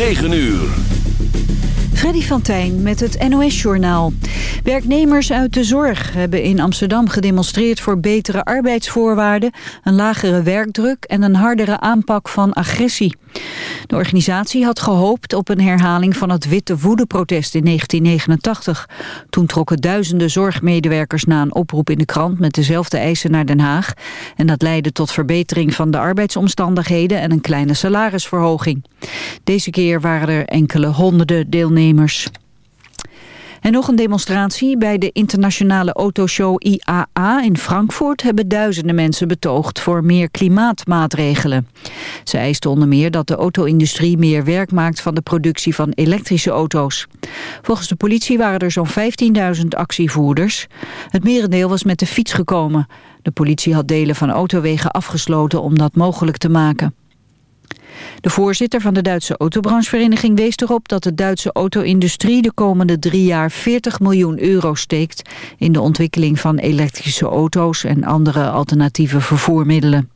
9 uur. Freddy van Tijn met het NOS-journaal. Werknemers uit de zorg hebben in Amsterdam gedemonstreerd voor betere arbeidsvoorwaarden, een lagere werkdruk en een hardere aanpak van agressie. De organisatie had gehoopt op een herhaling van het Witte Woede-protest in 1989. Toen trokken duizenden zorgmedewerkers na een oproep in de krant met dezelfde eisen naar Den Haag. En dat leidde tot verbetering van de arbeidsomstandigheden en een kleine salarisverhoging. Deze keer waren er enkele honderden deelnemers. En nog een demonstratie bij de internationale autoshow IAA in Frankfurt hebben duizenden mensen betoogd voor meer klimaatmaatregelen. Ze eisten onder meer dat de auto-industrie meer werk maakt van de productie van elektrische auto's. Volgens de politie waren er zo'n 15.000 actievoerders. Het merendeel was met de fiets gekomen. De politie had delen van autowegen afgesloten om dat mogelijk te maken. De voorzitter van de Duitse autobranchevereniging wees erop dat de Duitse auto-industrie de komende drie jaar 40 miljoen euro steekt in de ontwikkeling van elektrische auto's en andere alternatieve vervoermiddelen.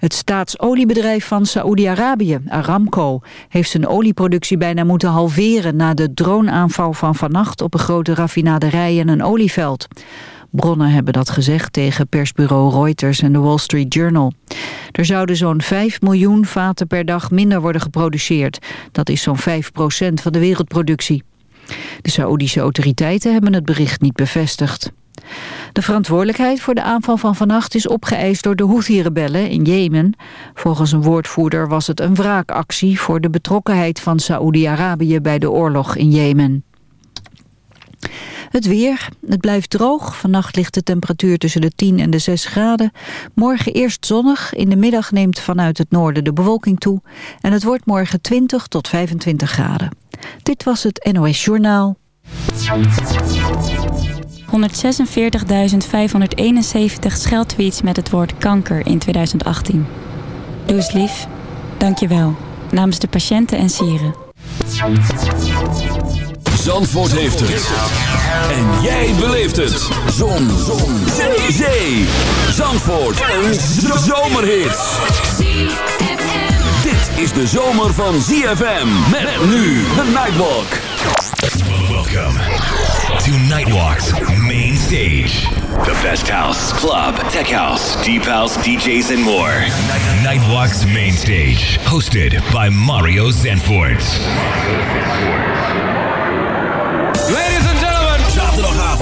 Het staatsoliebedrijf van Saoedi-Arabië, Aramco, heeft zijn olieproductie bijna moeten halveren na de droneaanval van vannacht op een grote raffinaderij en een olieveld. Bronnen hebben dat gezegd tegen persbureau Reuters en de Wall Street Journal. Er zouden zo'n 5 miljoen vaten per dag minder worden geproduceerd. Dat is zo'n 5 procent van de wereldproductie. De Saoedische autoriteiten hebben het bericht niet bevestigd. De verantwoordelijkheid voor de aanval van vannacht is opgeëist door de Houthi-rebellen in Jemen. Volgens een woordvoerder was het een wraakactie voor de betrokkenheid van Saoedi-Arabië bij de oorlog in Jemen. Het weer, het blijft droog. Vannacht ligt de temperatuur tussen de 10 en de 6 graden. Morgen eerst zonnig. In de middag neemt vanuit het noorden de bewolking toe. En het wordt morgen 20 tot 25 graden. Dit was het NOS Journaal. 146.571 scheldtweets met het woord kanker in 2018. Doe eens lief. Dank je wel. Namens de patiënten en sieren. Zandvoort heeft het. En jij beleeft het. Zon. Zon. Zee. Zee. Zandvoort. Een zomerhit. Dit is de zomer van ZFM. Met nu de Nightwalk. Welcome to Nightwalk's main stage. The best house, club, tech house, deep house, DJs and more. Nightwalk's main stage. Hosted by Mario Zanfort.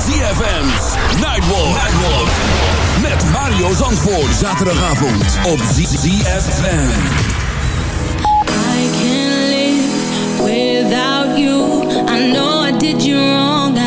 ZFM's Nightwalk. Nightwalk. Met Mario Zandvoort. Zaterdagavond op ZFM. I can't live without you. I know I did you wrong.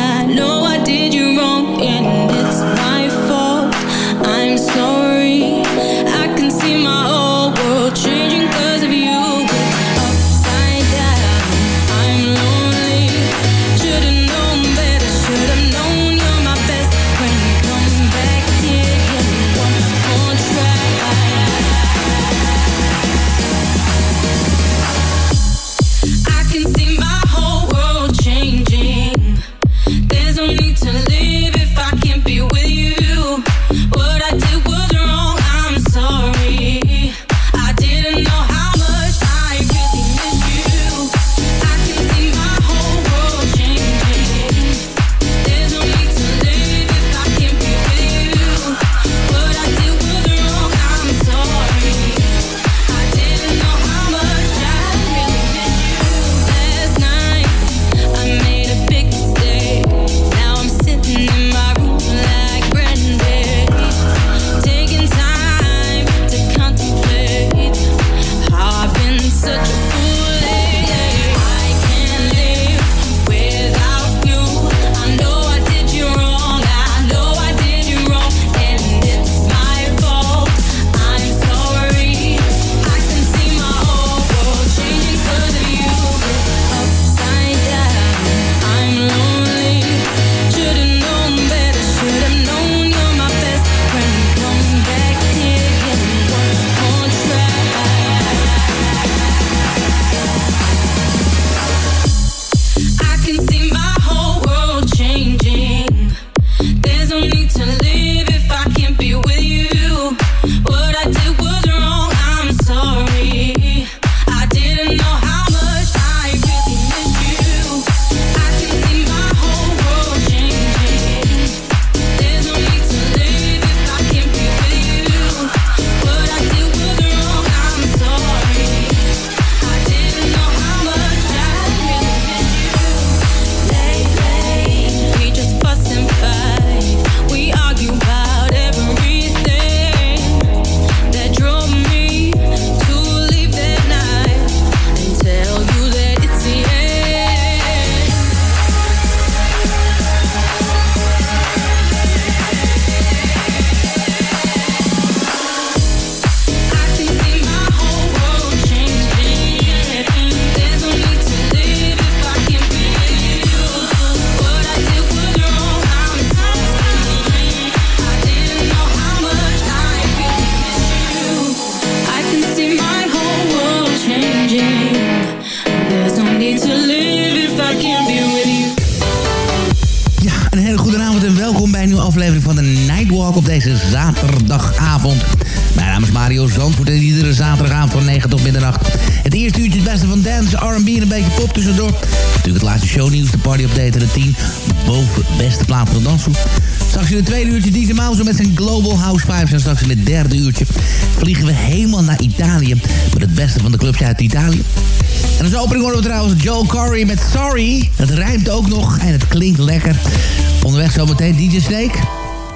DJ Snake,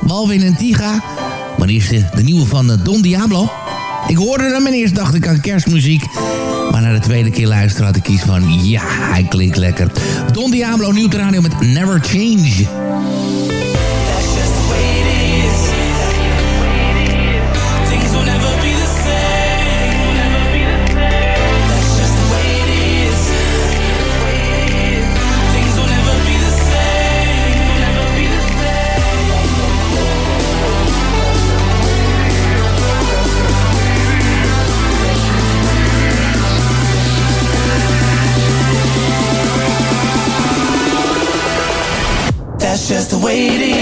Malvin en Tiga. Maar is de, eh, de nieuwe van eh, Don Diablo. Ik hoorde hem en eerst dacht ik aan kerstmuziek. Maar na de tweede keer luisteren had ik kies van... ja, hij klinkt lekker. Don Diablo, nieuw radio met Never Change. just the way it is.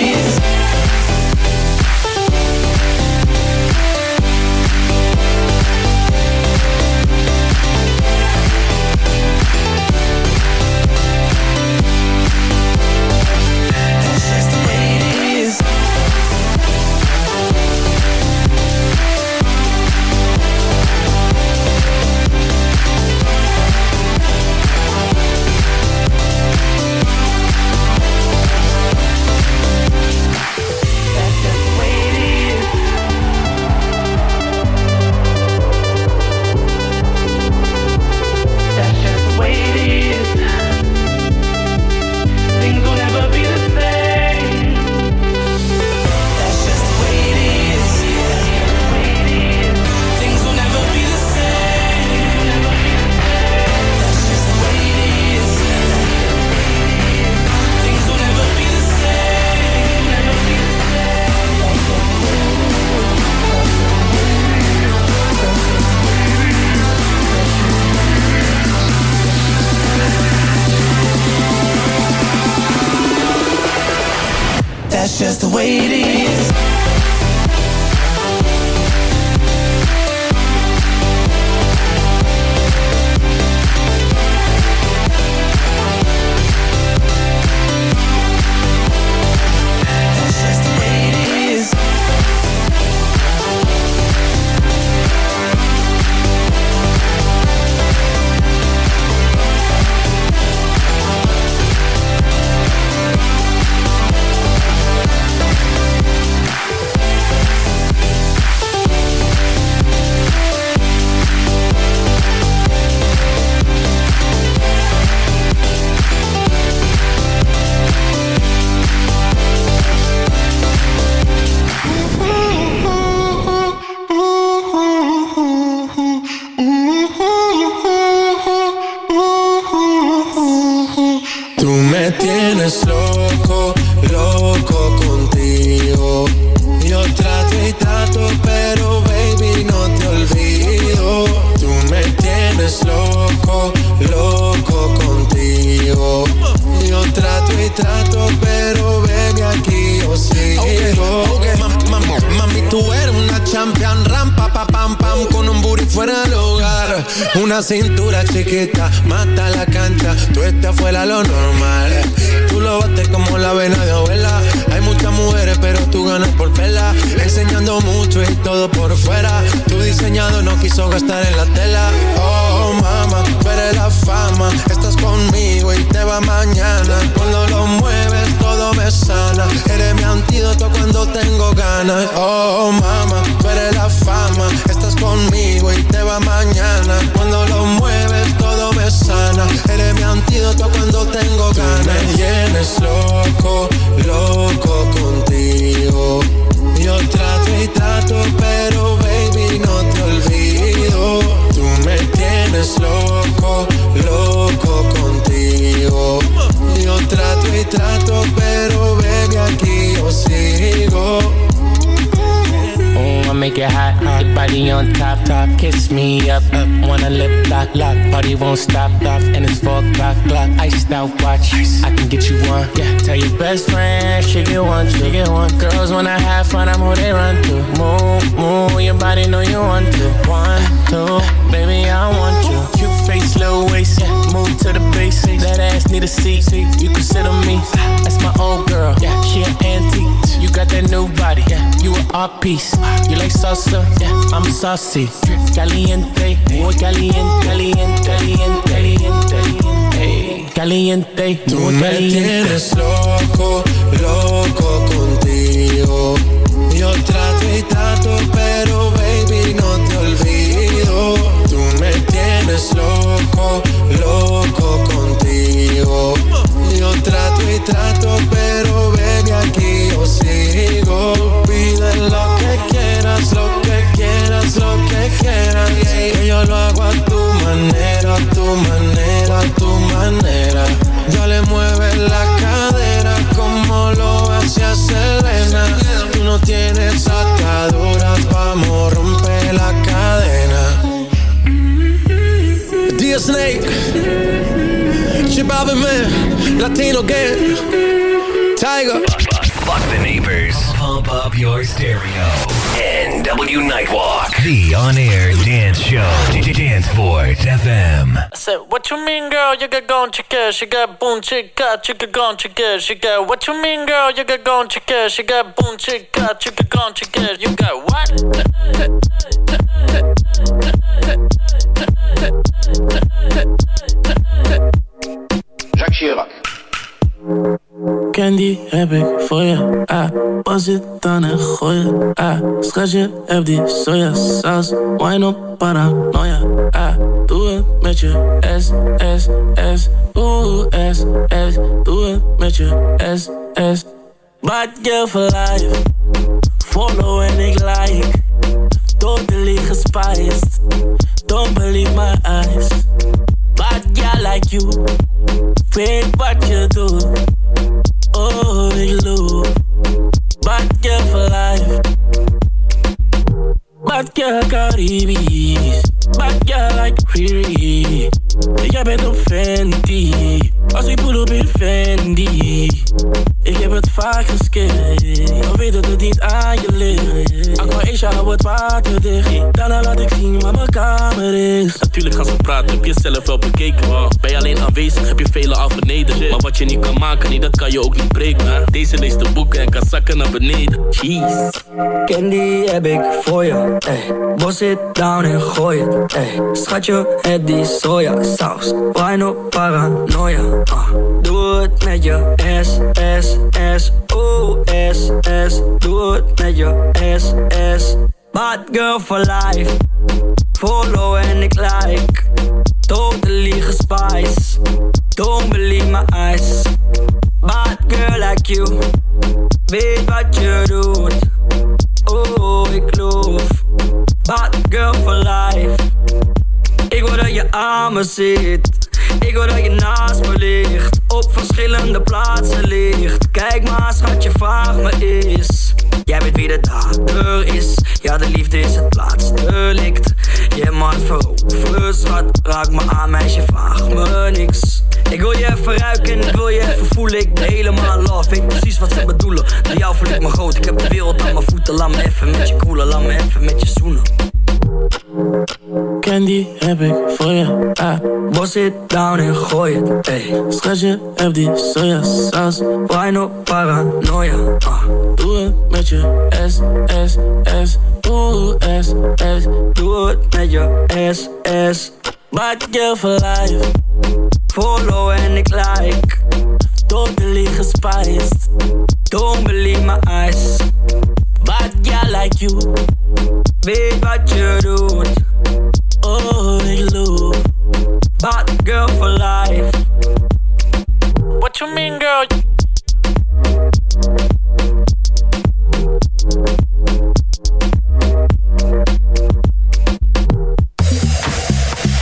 just the way it is. antídoto cuando tengo ganas. Oh, mama, tú eres la fama. Estás conmigo y te va mañana. Cuando lo mueves, todo me sana. Eres mi antídoto cuando tengo ganas. Tú me llenes loco, loco contigo. Yo trato y trato, pero baby, no te olvido. Tú me tienes loco, loco contigo contigo. Yo trato y trato, pero baby, aquí yo sigo. Oh, I make it hot, hot body on top, top. Kiss me up, up. Wanna lip lock, lock. Party won't stop, stop And it's four o'clock, clock. Iced out watch. Ice. I can get you one. Yeah, tell your best friend she get one, she get one. Girls when I have fun, I'm who they run to. Move, move, your body know you want to. One, two, baby I want you Little waist. Yeah. Move to the base. That ass need a seat. You can sit on me. That's my old girl. Yeah. She an antique. You got that new body. Yeah. You an art piece. You like salsa? Yeah. I'm saucy. Caliente. Muy caliente. Caliente. Caliente. Caliente. Caliente. Tú me tienes loco, loco contigo. Yo trato y trato, pero tienes loco, loco contigo. Yo trato y trato, pero baby aquí yo sigo. Pide lo que quieras, lo que quieras, lo que quieras. Que yo lo hago a tu manera, a tu manera, a tu manera. Yo le mueve la cadera como lo hacía Selena. Tú no tienes ataduras, vamos romper la cadena. Dear Snake, Chip Alvin Man, Latino Gang, Tiger. Fuck the neighbors. Pump up your stereo. NW Nightwalk. The on-air dance show. Danceport FM. I said, what you mean, girl? You got gone chicken. She got boom chicken. You got gone chicken. She got what you mean, girl? You got gone chicken. She got boom chicken. You got gone chicken. You got what? Jacques Chirac. Candy heb ik voor je, ah Was het dan en gooi ah Schatje, heb die sojasaus Wine op paranoia, ah Doe het met je S, S, S. Oeh, S, S Doe het met je S, S. Bad girl for life. Follow en ik like Totally gespiced Don't believe my eyes. Bad girl like you. Weet wat je doet. Oh, ik loop Bad girl for life. Bad girl Caribisch. Bad girl like Riri Jij bent een Fenty Als ik pull op in Fendi. Ik heb het vaak geskipt Maar weet dat het niet aan je ligt. Aqua Asia, hou het water dicht Daarna laat ik zien waar mijn kamer is. Natuurlijk gaan ze praten, heb je zelf wel bekeken Ben je alleen aanwezig, heb je velen al vernederd. Maar wat je niet kan maken, nee, dat kan je ook niet breken. Deze leest de boeken en kan zakken naar beneden. Jeez. Candy heb ik voor je, ey. Bos it down en gooi het, ey. Schatje, het die sojasaus Wine op paranoia, ah Doe het met je S, S, S Oeh, S, S. Doe het met je S, S Bad girl for life. Follow en ik like. Totally gespice Don't believe my eyes. Bad girl like you. Weet wat je doet. Oh, ik geloof. Bad girl for life. Ik wil dat je aan me zit Ik wil dat je naast me ligt Op verschillende plaatsen ligt. Kijk maar schatje, vraag me eens Jij weet wie de dader is. Ja, de liefde is het laatste likt Je man veroveren, schat Raak me aan, meisje, vraag me niks. Ik wil je even ruiken en ik wil je even voelen. Ik ben helemaal love, weet precies wat ze bedoelen. Bij jou voel ik me groot, ik heb de wereld aan mijn voeten. Laat me even met je koelen, laat me even met je zoenen Candy heb ik voor je, ah Bos it down en gooi het, ey. Schatje, heb die sojasaus Wine op paranoia, ah Doe het met je S, S, S. Oeh, S, S Doe het met je S, S Bad girl for life Follow en ik like. Totally gespiced Don't believe my eyes Bad girl like you. Weet wat je doet Oh, loop Bad girl for life. What you mean, girl?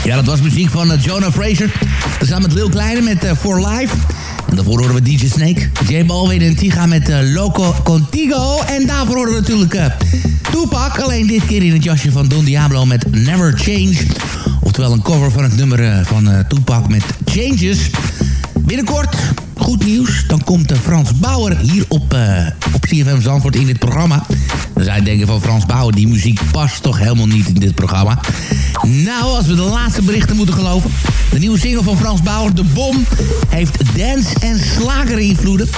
Ja, dat was muziek van uh, Jonah Fraser. Samen met Lil Kleine met uh, For Life. En daarvoor horen we DJ Snake, J Balvin en Tiga met uh, Loco Contigo. En daarvoor horen we natuurlijk uh, Tupac, alleen dit keer in het jasje van Don Diablo met Never Change. Oftewel een cover van het nummer van Tupac met Changes. Binnenkort goed nieuws. Dan komt uh, Frans Bauer hier op, uh, op CFM Zandvoort in dit programma. Dan zou je denken van Frans Bauer, die muziek past toch helemaal niet in dit programma. Nou, als we de laatste berichten moeten geloven. De nieuwe single van Frans Bauer, De Bom, heeft dance- en slager-invloeden.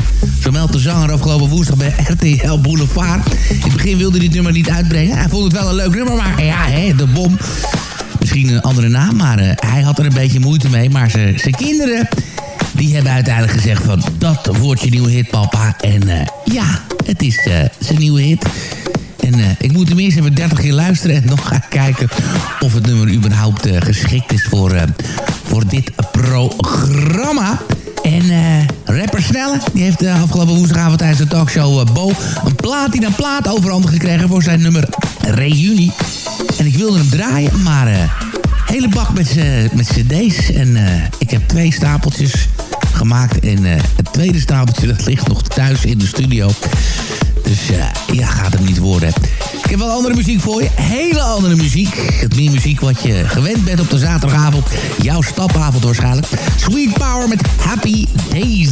Zo meldt de zanger afgelopen woensdag bij RTL Boulevard. In het begin wilde hij dit nummer niet uitbrengen. Hij vond het wel een leuk nummer, maar ja, hè, De Bom... Misschien een andere naam, maar uh, hij had er een beetje moeite mee. Maar zijn kinderen die hebben uiteindelijk gezegd van... dat wordt je nieuwe hit, papa. En uh, ja, het is uh, zijn nieuwe hit. En uh, ik moet hem eerst even 30 keer luisteren... en nog gaan kijken of het nummer überhaupt geschikt is voor, voor dit programma. En rapper Snelle, die heeft uh, afgelopen woensdagavond tijdens de talkshow Bo... een platina plaat overhandig gekregen voor zijn nummer Reunie. En ik wilde hem draaien, maar... Hele bak met, met cd's. En ik heb twee stapeltjes gemaakt. En uh, het tweede stapeltje dat ligt nog thuis in de studio. Dus uh, ja, gaat het niet worden. Ik heb wel andere muziek voor je. Hele andere muziek. Het meer muziek wat je gewend bent op de zaterdagavond. Jouw stapavond waarschijnlijk. Sweet Power met Happy Days.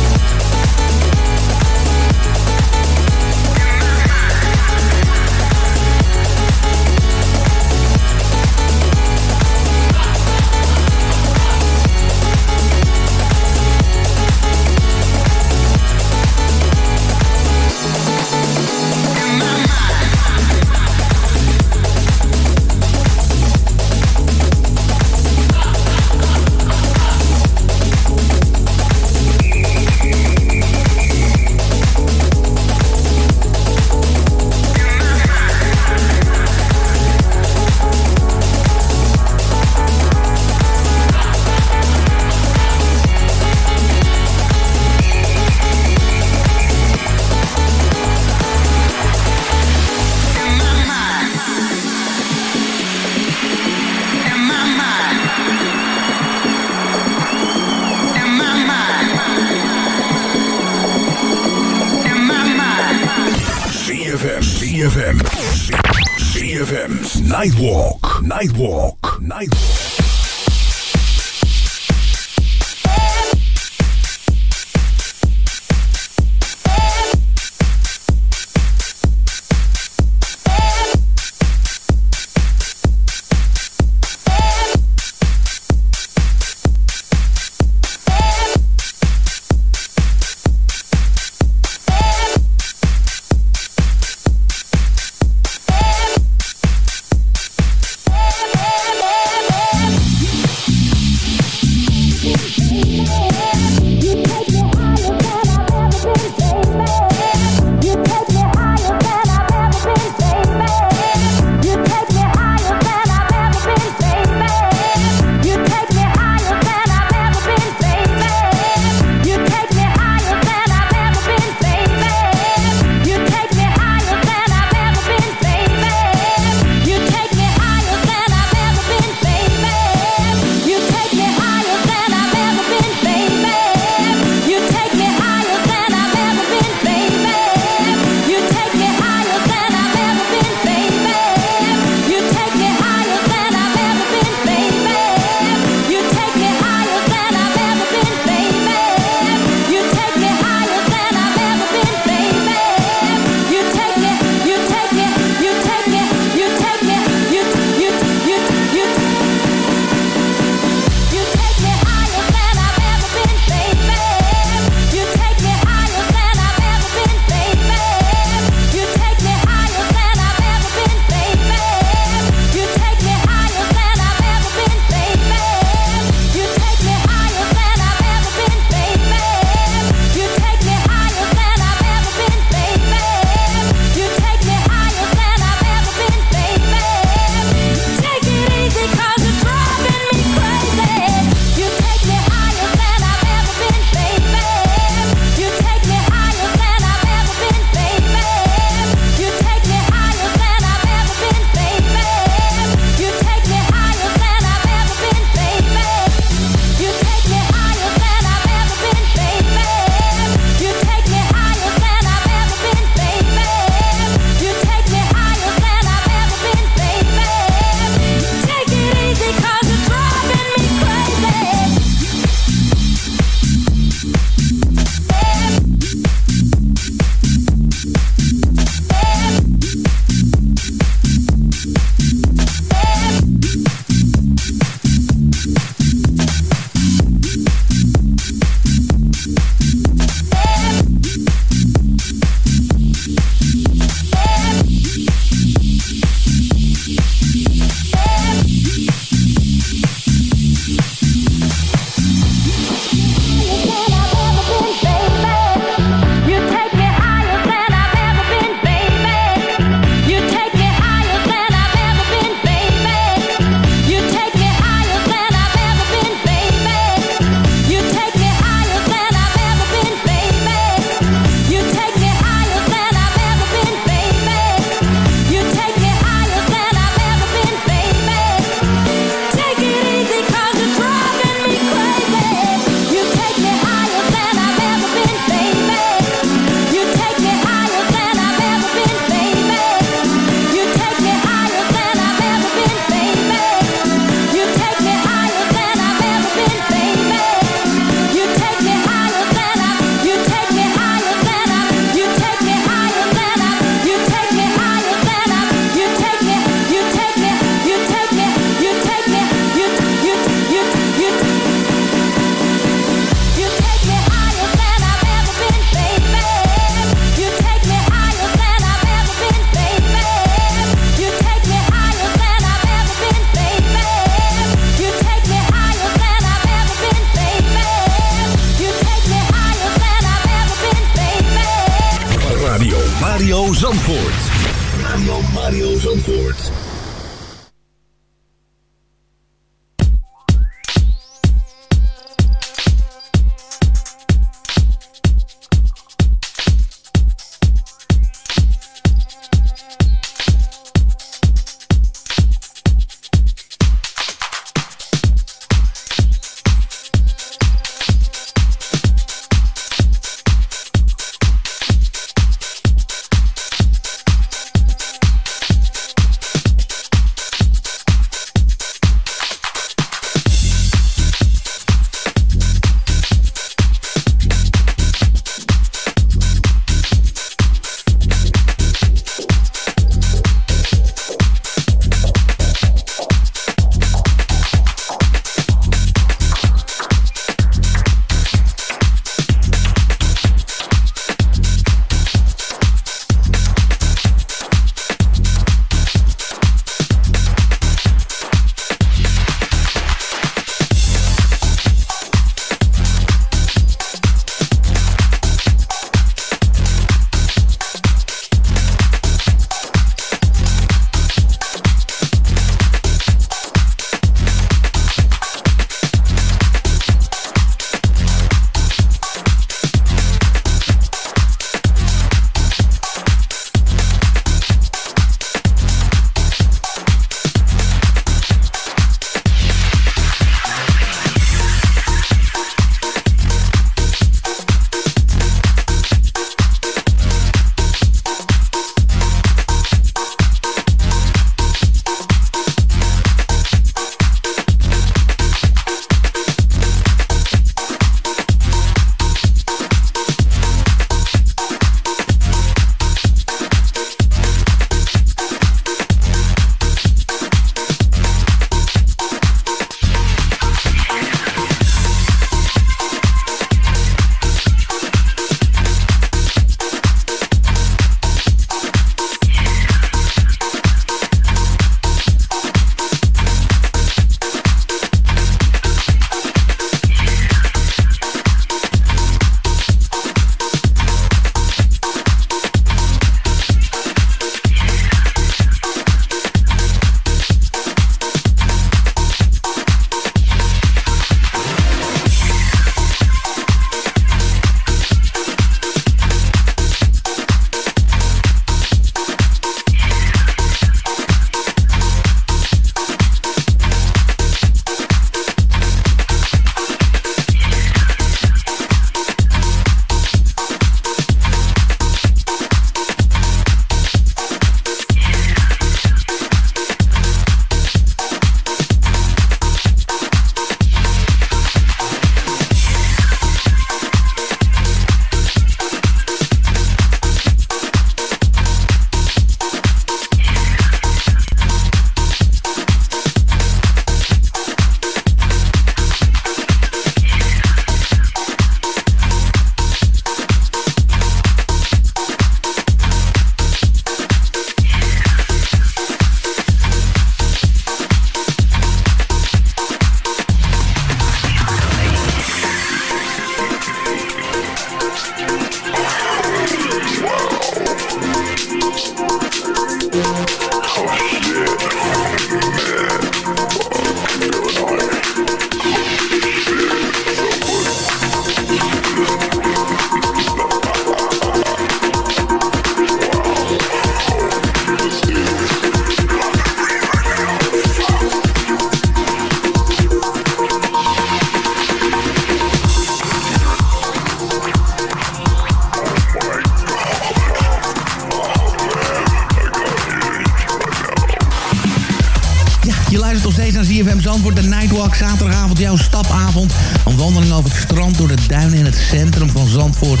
naar ZFM Zandvoort, de Nightwalk. Zaterdagavond, jouw stapavond. Een wandeling over het strand, door de duinen in het centrum van Zandvoort.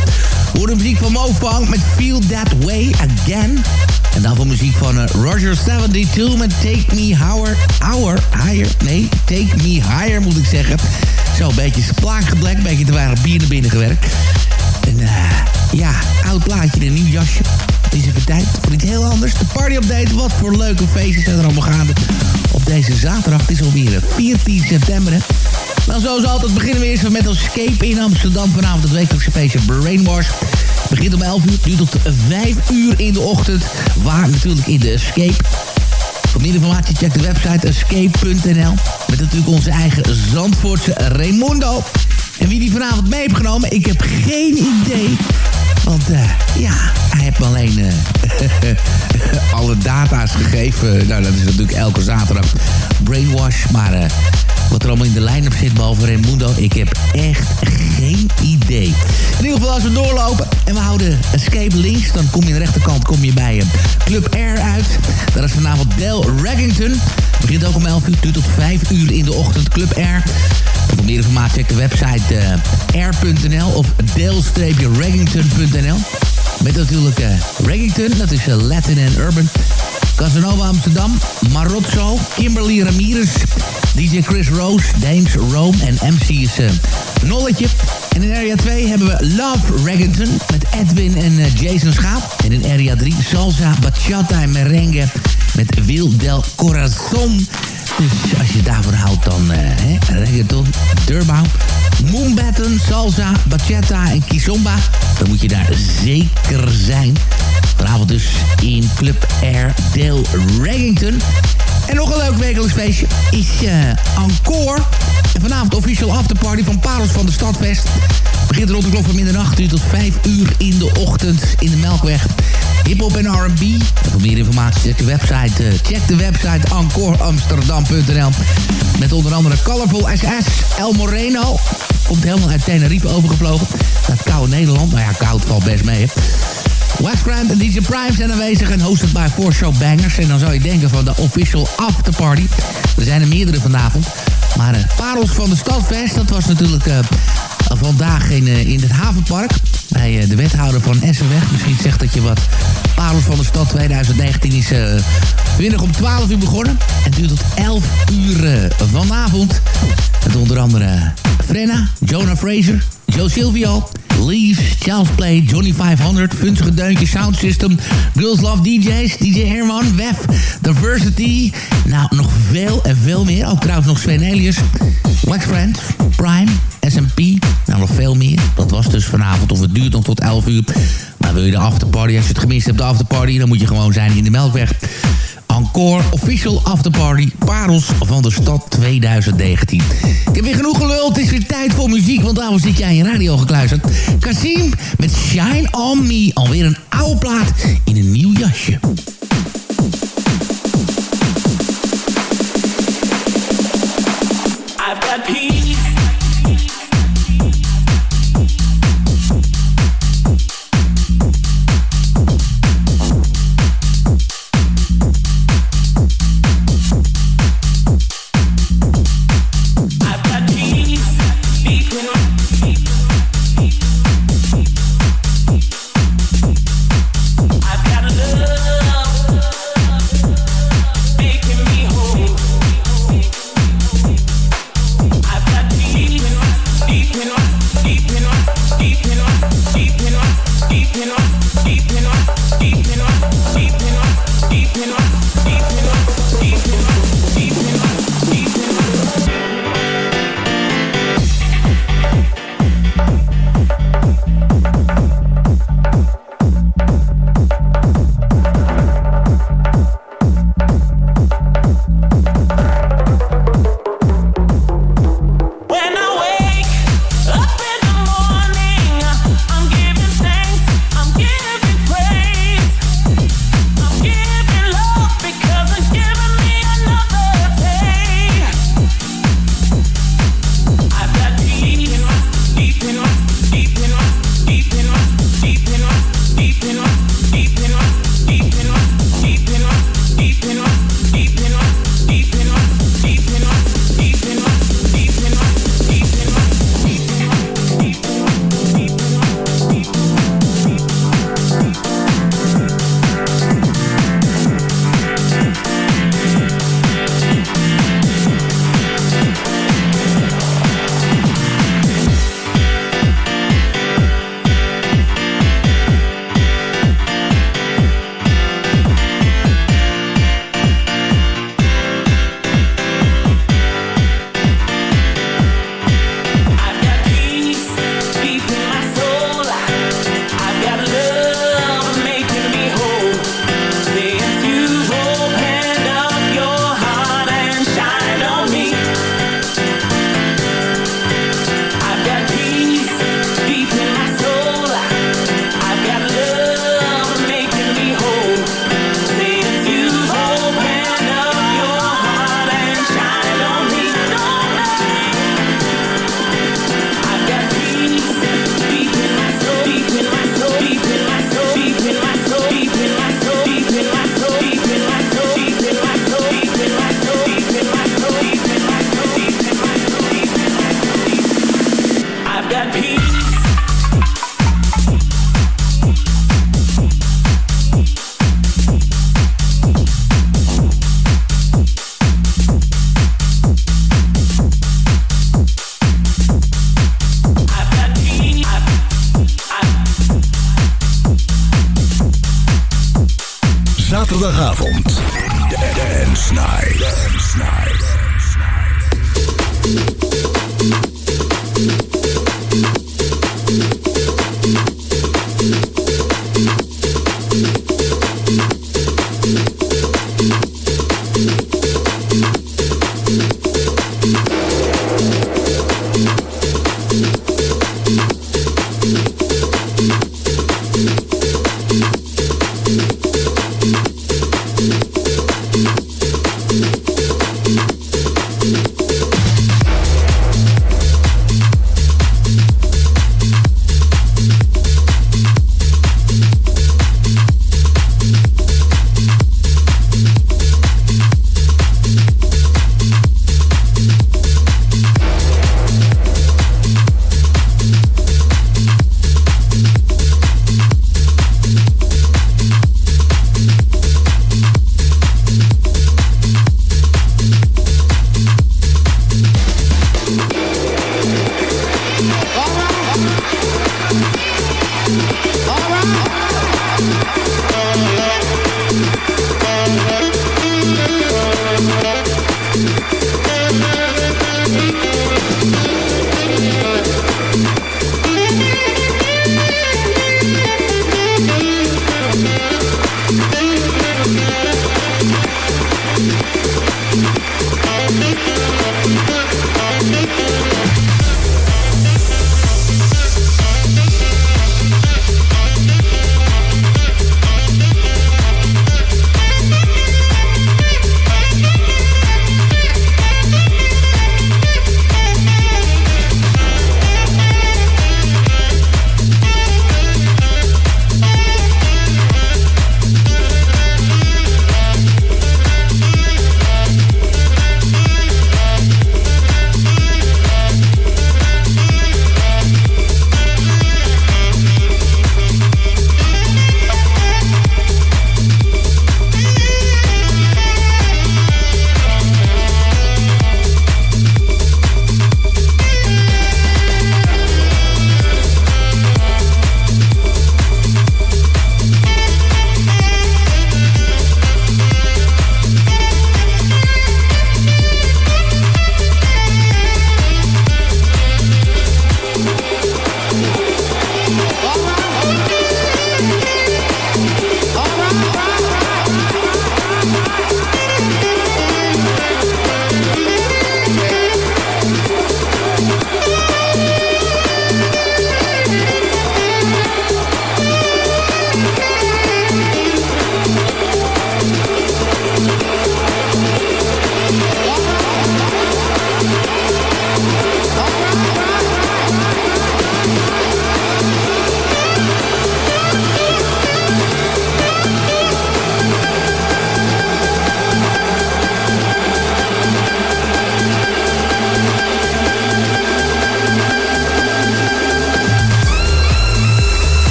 Hoor de muziek van Mopang met Feel That Way Again. En dan voor muziek van eh, Roger 72 met Take Me Higher. Hour, higher, nee, Take Me Higher moet ik zeggen. Zo, een beetje splaakgeblek, een beetje te ware bier naar binnen gewerkt. En eh, ja, oud plaatje een nieuw jasje. Het is even tijd voor iets heel anders. De party update, wat voor leuke feestjes zijn er allemaal gaande deze zaterdag. Het is alweer eh, 14 september. Hè? Nou, zoals altijd beginnen we eerst met Escape in Amsterdam. Vanavond het wekelijkse feestje Brainwash. Begint om 11 uur, duurt tot 5 uur in de ochtend. Waar natuurlijk in de Escape. Voor meer informatie check de website escape.nl. Met natuurlijk onze eigen Zandvoortse Raimundo. En wie die vanavond mee heeft genomen, ik heb geen idee. Want eh, ja, hij heeft alleen eh, alle data's gegeven. Nou, dat is natuurlijk elke zaterdag brainwash. Maar uh, wat er allemaal in de line-up zit, behalve Raimundo, ik heb echt geen idee. In ieder geval als we doorlopen en we houden Escape links... dan kom je aan de rechterkant kom je bij Club Air uit. Daar is vanavond Del Reggington. Begint ook om 11 uur, duurt tot 5 uur in de ochtend. Club Air. Voor meer informatie check de website air.nl of del-reggington.nl. Met natuurlijk uh, Reggington, dat is uh, Latin en Urban. Casanova Amsterdam, Marozzo, Kimberly Ramirez, DJ Chris Rose, Dames Rome en MC is Nolletje. En in Area 2 hebben we Love Reggington met Edwin en Jason Schaap. En in Area 3 Salsa, Bachata en Merengue met Wil del Corazon. Dus als je daarvan houdt, dan uh, hè, reggaeton, durbaum, moonbatten, salsa, bachata en kizomba. Dan moet je daar zeker zijn. Vanavond dus in Club Air Dale Reggington. En nog een leuk wekelijks feestje is uh, Encore. En vanavond official afterparty van Parels van de Stadfest. Begint rond de klok van middernacht uur tot 5 uur in de ochtend in de Melkweg. Hip-hop en R&B. Voor meer informatie check de website, uh, check de website encoreamsterdam.nl. Met onder andere Colorful SS, El Moreno. Komt helemaal uit Tenerife overgevlogen. Het koude Nederland. Nou ja, koud valt best mee. Hè. West en DJ Prime zijn aanwezig en hosted bij Four Show Bangers. En dan zou je denken van de official afterparty. Er zijn er meerdere vanavond. Maar uh, Parels van de Stadfest, dat was natuurlijk uh, vandaag in, in het havenpark. Bij de wethouder van Essenweg. Misschien zegt dat je wat. Parels van de Stad 2019 is vanmiddag om 12 uur begonnen. En duurt tot 11 uur vanavond. Met onder andere Frenna, Jonah Fraser, Joe Silvio... Leaves, Charles Play, Johnny 500, Funzige Deuntje, Sound System, Girls Love DJs, DJ Herman, Wef, Diversity. Nou, nog veel en veel meer. Ook trouwens nog Sven Wax Friend, Prime, SMP. Nou, nog veel meer. Dat was dus vanavond, of het duurt nog tot 11 uur. Maar wil je de afterparty, als je het gemist hebt, de afterparty... dan moet je gewoon zijn in de Melkweg. Encore Official Afterparty Parels van de Stad 2019. Ik heb weer genoeg geluld. Het is weer tijd voor muziek, want daarom zit jij in radio gekluisterd. Kasim met Shine On Me. Alweer een oude plaat in een nieuw jasje.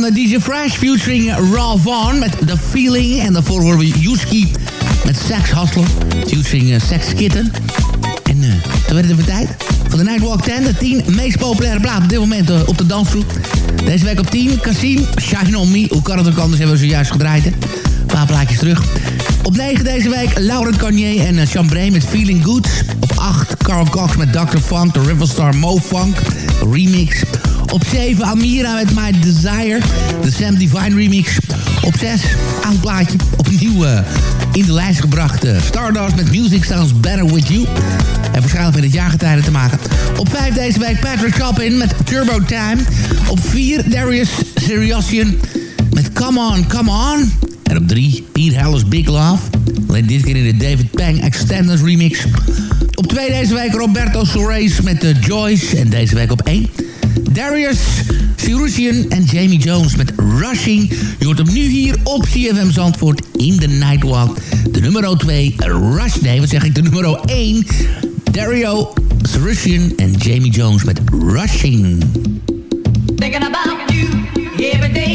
Van DJ Fresh featuring Raw Vaughn met The Feeling. En daarvoor horen we Yuski met Sex Hustler featuring uh, Sex Kitten. En uh, toen werd het even tijd van de Nightwalk 10. De 10 meest populaire platen op dit moment uh, op de dansvloer. Deze week op 10, Cassim, Shine On Me. Hoe kan het ook anders, hebben we zojuist gedraaid. Hè? Een paar plaatjes terug. Op 9 deze week Laurent Garnier en Chambray met Feeling Good. Op 8 Carl Cox met Dr. Funk, de Riverstar Mo Funk remix. Op 7 Amira met My Desire, de Sam Divine remix. Op 6 oud plaatje, opnieuw uh, in de lijst gebracht. Uh, Stardust met Music Sounds Better With You. En waarschijnlijk met het jaargetijden te maken. Op 5 deze week Patrick Chopin met Turbo Time. Op 4 Darius Siriusian met Come On, Come On. En op 3 Pete Hellis Big Love. Alleen dit keer in de David Pang Extenders remix. Op 2 deze week Roberto Soares met uh, Joyce. En deze week op 1 Darius Sirusian en Jamie Jones met Rushing. Je hoort hem nu hier op CFM Zandvoort in de Nightwalk. De nummer 2, Rush, nee, wat zeg ik, de nummer 1... Dario Sirusian en Jamie Jones met Rushing. Thinking about you every day.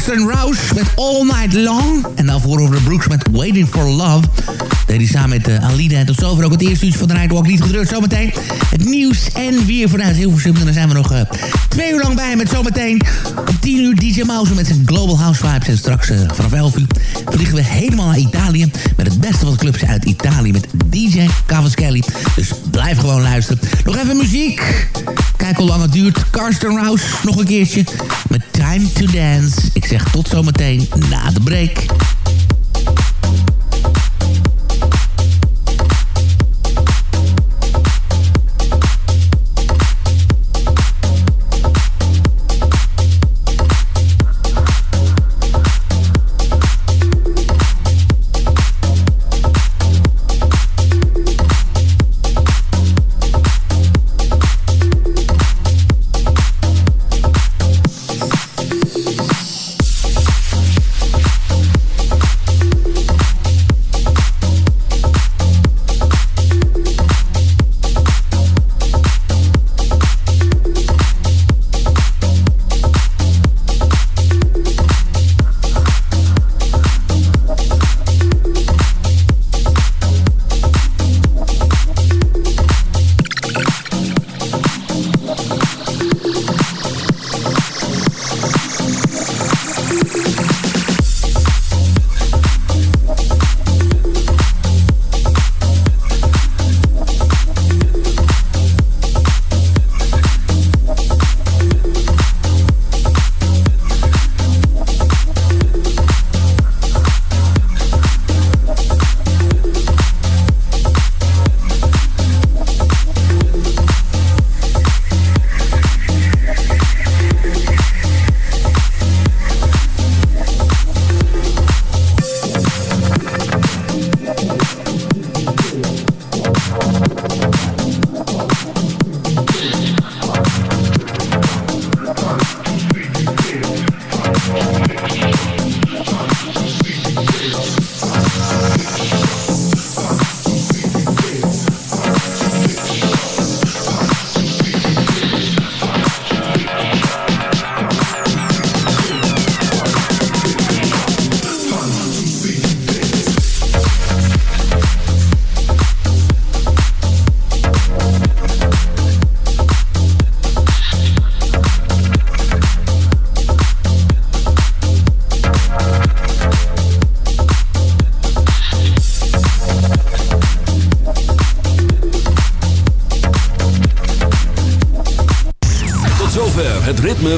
Van Carsten Rouse met All Night Long. En daarvoor over de Brooks met Waiting for Love. Deed hij samen met uh, Alida. En tot zover ook het eerste uur van de Nightwalk niet gedrukt. Zometeen het nieuws en weer vanuit Hilversum. En dan zijn we nog uh, twee uur lang bij met zometeen om 10 uur DJ Mouse met zijn Global House Vibes. En straks uh, vanaf 11 uur vliegen we helemaal naar Italië. Met het beste van de clubs uit Italië met DJ Cavaschelli. Dus blijf gewoon luisteren. Nog even muziek. Kijk hoe lang het duurt. Karsten Rouse nog een keertje met Time to Dance. Ik zeg tot zometeen na de break.